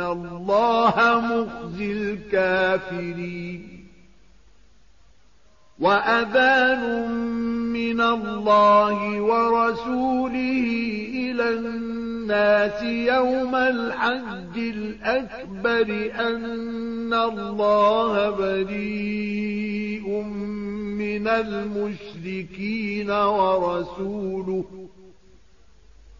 الله مخزي الكافرين وأذان من الله ورسوله إلى الناس يوم الحج الأكبر أن الله بريء من المشركين ورسوله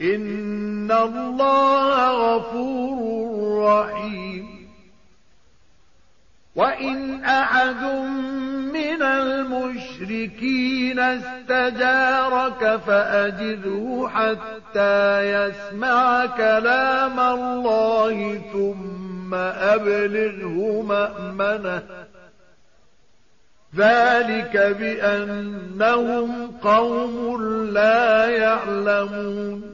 إن الله غفور رحيم وإن أحد من المشركين استجارك فأجده حتى يسمع كلام الله ثم أبلغه مأمنه ذلك بأنهم قوم لا يعلمون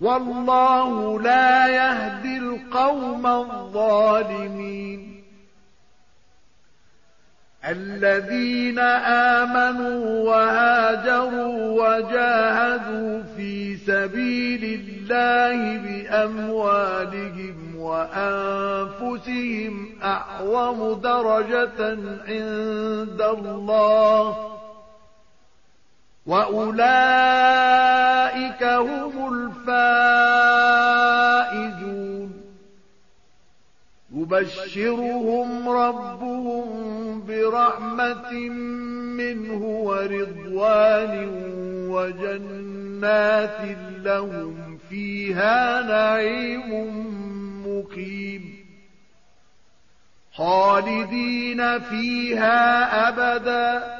والله لا يهدي القوم الظالمين. الذين آمنوا وهاجروا وجاهدوا في سبيل الله بأموالهم وأنفسهم أعظم درجة عند الله. وأولئك هم الفائزون يبشرهم ربهم برحمة منه ورضوان وجنات لهم فيها نعيم مقيم خالدين فيها أبداً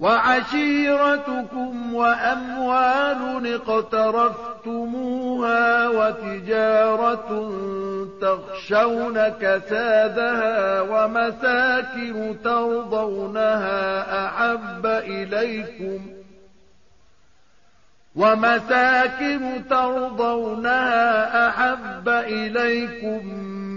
وعشيرتكم وأموال اقترفتموها وتجارة تخشون كسادها ومساكن ترضونها أحب إليكم ومساكن ترضونها أحب إليكم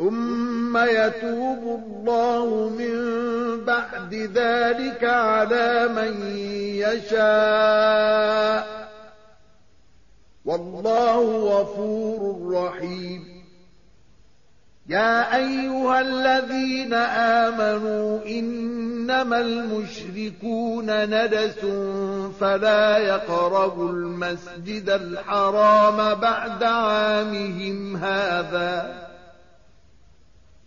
ثم يتوب الله من بعد ذلك على من يشاء. والله غفور رحيم. يا أيها الذين آمنوا إنما المشركون ندس فلا يقربوا المسجد الحرام بعد عامهم هذا.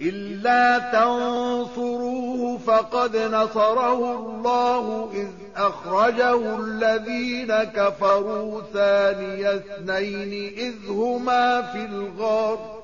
إلا تنصروه فقد نصره الله إذ أخرجه الذين كفروا ثاني اثنين إذ هما في الغار.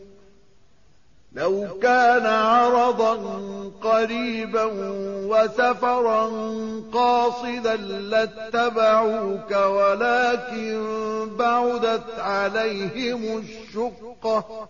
لو كان عرضا قريبا وسفرا قاصدا لاتبعوك ولكن بعدت عليهم الشقة.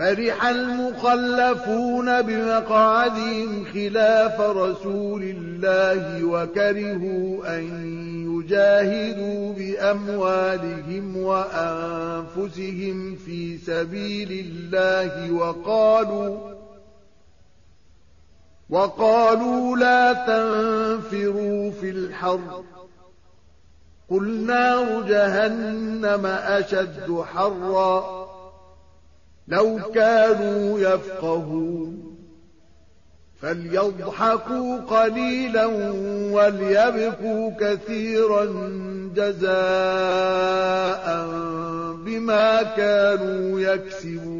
فرح المخلفون بمقعدهم خلاف رسول الله وكرهوا أن يجاهدوا بأموالهم وأنفسهم في سبيل الله وقالوا وقالوا لا تنفروا في الحر قل نار جهنم أشد حرًّا. لو كانوا يفقهون. فليضحكوا قليلا وليبكوا كثيرا جزاء بما كانوا يكسبون.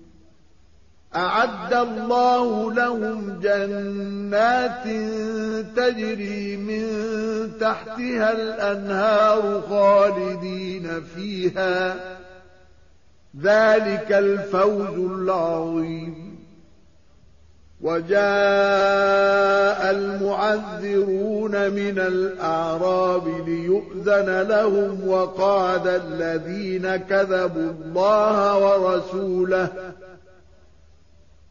أعد الله لهم جنات تجري من تحتها الأنهار خالدين فيها. ذلك الفوز العظيم. وجاء المعذرون من الأعراب ليؤذن لهم وقعد الذين كذبوا الله ورسوله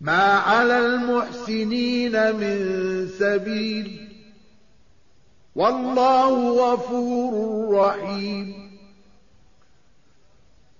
ما على المحسنين من سبيل. والله غفور رحيم.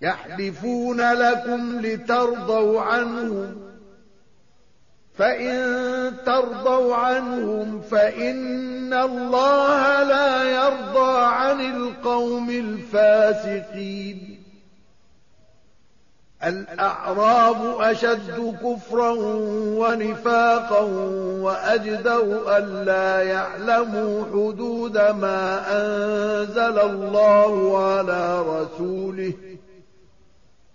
يحلفون لكم لترضوا عنهم. فإن ترضوا عنهم فإن الله لا يرضى عن القوم الفاسقين. الأعراب أشد كفرا ونفاقا وأجدوا ألا يعلموا حدود ما أنزل الله على رسوله.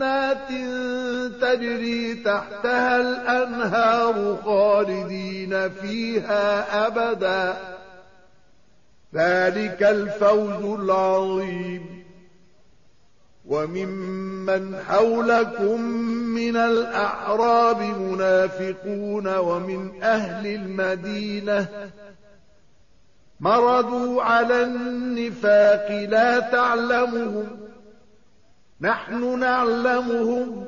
جنات تجري تحتها الأنهار خالدين فيها أبدا. ذلك الفوز العظيم. وممن حولكم من الأعراب منافقون ومن أهل المدينة مردوا على النفاق لا تعلمهم. نحن نعلمهم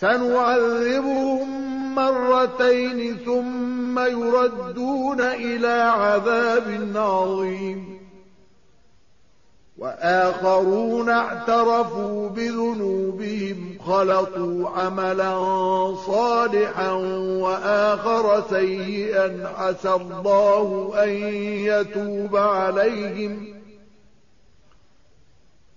سنعذبهم مرتين ثم يردون إلى عذاب عظيم. وآخرون اعترفوا بذنوبهم خلطوا عملا صالحا وآخر سيئا عسى الله أن يتوب عليهم.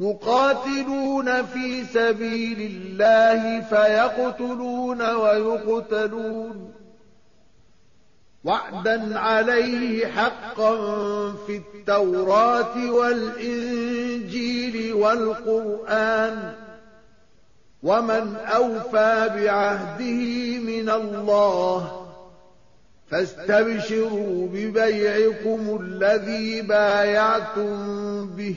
يقاتلون في سبيل الله فيقتلون ويقتلون. وعدا عليه حقا في التوراة والإنجيل والقرآن. ومن أوفى بعهده من الله فاستبشروا ببيعكم الذي بايعتم به.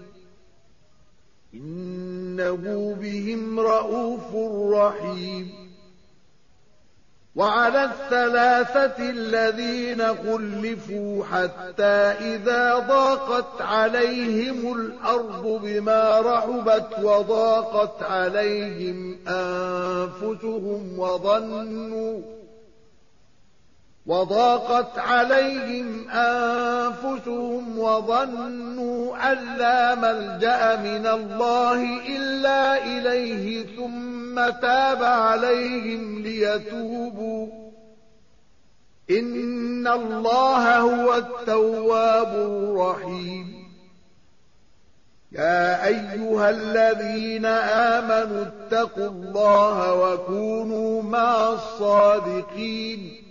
إنه بهم رؤوف رحيم. وعلى الثلاثة الذين خلفوا حتى إذا ضاقت عليهم الأرض بما رحبت وضاقت عليهم أنفسهم وظنوا وضاقت عليهم أنفسهم وظنوا أن لا ملجأ من الله إلا إليه ثم تاب عليهم ليتوبوا. إن الله هو التواب الرحيم. يا أيها الذين آمنوا اتقوا الله وكونوا مع الصادقين.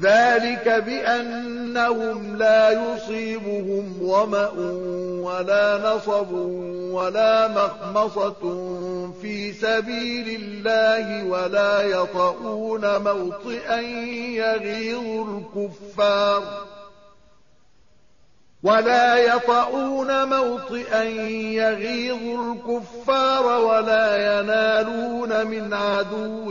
ذلك بأنهم لا يصيبهم ظمأ ولا نصب ولا مخمصة في سبيل الله ولا يطؤون موطئا يغيظ الكفار ولا يطؤون موطئا يغيظ الكفار ولا ينالون من عدو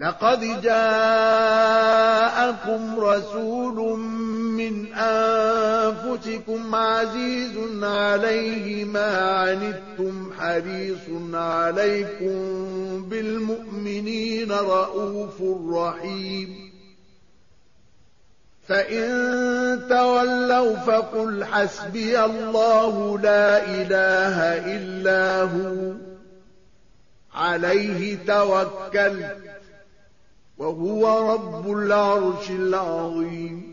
لَقَدْ جَاءَكُمْ رَسُولٌ مِّنْ أَنفُسِكُمْ عَزِيزٌ عَلَيْهِ مَا عَنِتُّمْ حَرِيصٌ عَلَيْكُمْ بِالْمُؤْمِنِينَ رَءُوفٌ رَّحِيمٌ. فَإِن تَوَلَّوْا فَقُلْ حَسْبِيَ اللَّهُ لَا إِلَٰهَ إِلَّا هُوَ عَلَيْهِ تَوَكَّلْتُ. وَهُوَ رَبُّ الْعَرْشِ الْعَظِيمِ.